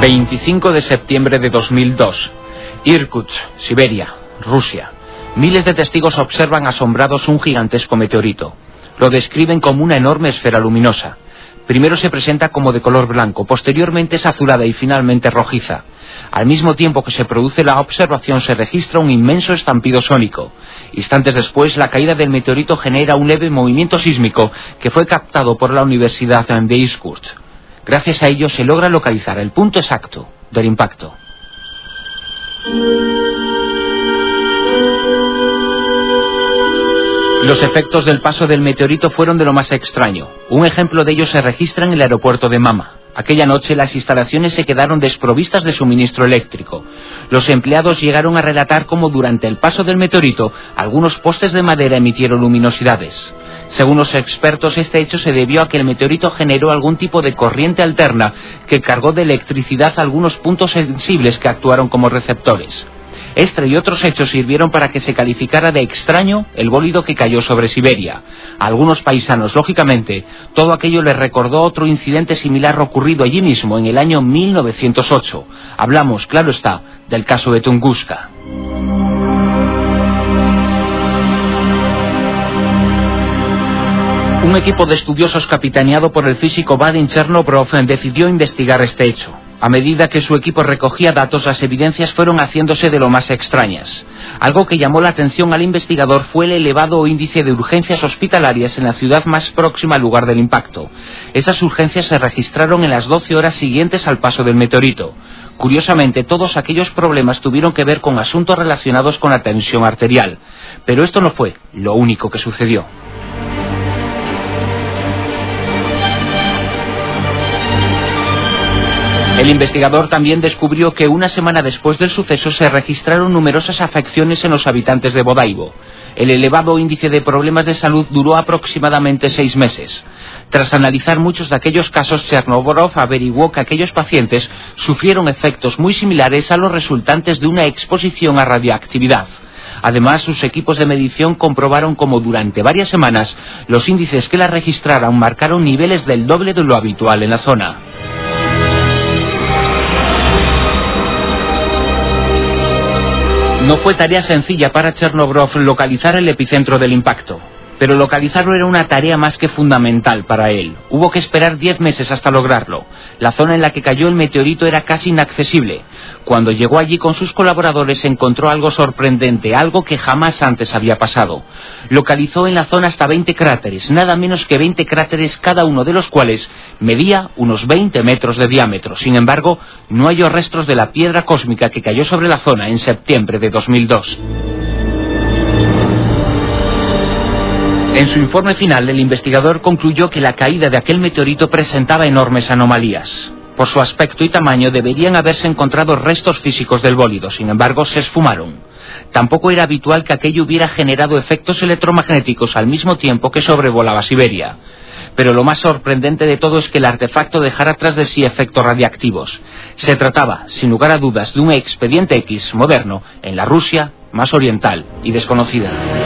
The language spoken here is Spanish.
25 de septiembre de 2002. Irkutsk, Siberia, Rusia. Miles de testigos observan asombrados un gigantesco meteorito. Lo describen como una enorme esfera luminosa. Primero se presenta como de color blanco, posteriormente es azulada y finalmente rojiza. Al mismo tiempo que se produce la observación se registra un inmenso estampido sónico. Instantes después, la caída del meteorito genera un leve movimiento sísmico que fue captado por la Universidad de Irkutsk. Gracias a ello se logra localizar el punto exacto del impacto. Los efectos del paso del meteorito fueron de lo más extraño. Un ejemplo de ello se registra en el aeropuerto de Mama. Aquella noche las instalaciones se quedaron desprovistas de suministro eléctrico. Los empleados llegaron a relatar cómo durante el paso del meteorito algunos postes de madera emitieron luminosidades. Según los expertos, este hecho se debió a que el meteorito generó algún tipo de corriente alterna que cargó de electricidad algunos puntos sensibles que actuaron como receptores. Este y otros hechos sirvieron para que se calificara de extraño el bólido que cayó sobre Siberia. A algunos paisanos, lógicamente, todo aquello les recordó otro incidente similar ocurrido allí mismo en el año 1908. Hablamos, claro está, del caso de Tunguska. Un equipo de estudiosos capitaneado por el físico Vadim Chernobrov decidió investigar este hecho. A medida que su equipo recogía datos, las evidencias fueron haciéndose de lo más extrañas. Algo que llamó la atención al investigador fue el elevado índice de urgencias hospitalarias en la ciudad más próxima al lugar del impacto. Esas urgencias se registraron en las 12 horas siguientes al paso del meteorito. Curiosamente, todos aquellos problemas tuvieron que ver con asuntos relacionados con la tensión arterial. Pero esto no fue lo único que sucedió. El investigador también descubrió que una semana después del suceso se registraron numerosas afecciones en los habitantes de Bodaibo. El elevado índice de problemas de salud duró aproximadamente seis meses. Tras analizar muchos de aquellos casos, Chernoborov averiguó que aquellos pacientes sufrieron efectos muy similares a los resultantes de una exposición a radioactividad. Además, sus equipos de medición comprobaron como durante varias semanas los índices que la registraron marcaron niveles del doble de lo habitual en la zona. No fue tarea sencilla para Chernobrov localizar el epicentro del impacto, pero localizarlo era una tarea más que fundamental para él. Hubo que esperar diez meses hasta lograrlo. La zona en la que cayó el meteorito era casi inaccesible. Cuando llegó allí con sus colaboradores encontró algo sorprendente, algo que jamás antes había pasado. Localizó en la zona hasta 20 cráteres, nada menos que 20 cráteres cada uno de los cuales medía unos 20 metros de diámetro. Sin embargo, no halló restos de la piedra cósmica que cayó sobre la zona en septiembre de 2002. En su informe final, el investigador concluyó que la caída de aquel meteorito presentaba enormes anomalías. Por su aspecto y tamaño deberían haberse encontrado restos físicos del bólido, sin embargo se esfumaron. Tampoco era habitual que aquello hubiera generado efectos electromagnéticos al mismo tiempo que sobrevolaba Siberia. Pero lo más sorprendente de todo es que el artefacto dejara tras de sí efectos radiactivos. Se trataba, sin lugar a dudas, de un expediente X moderno en la Rusia más oriental y desconocida.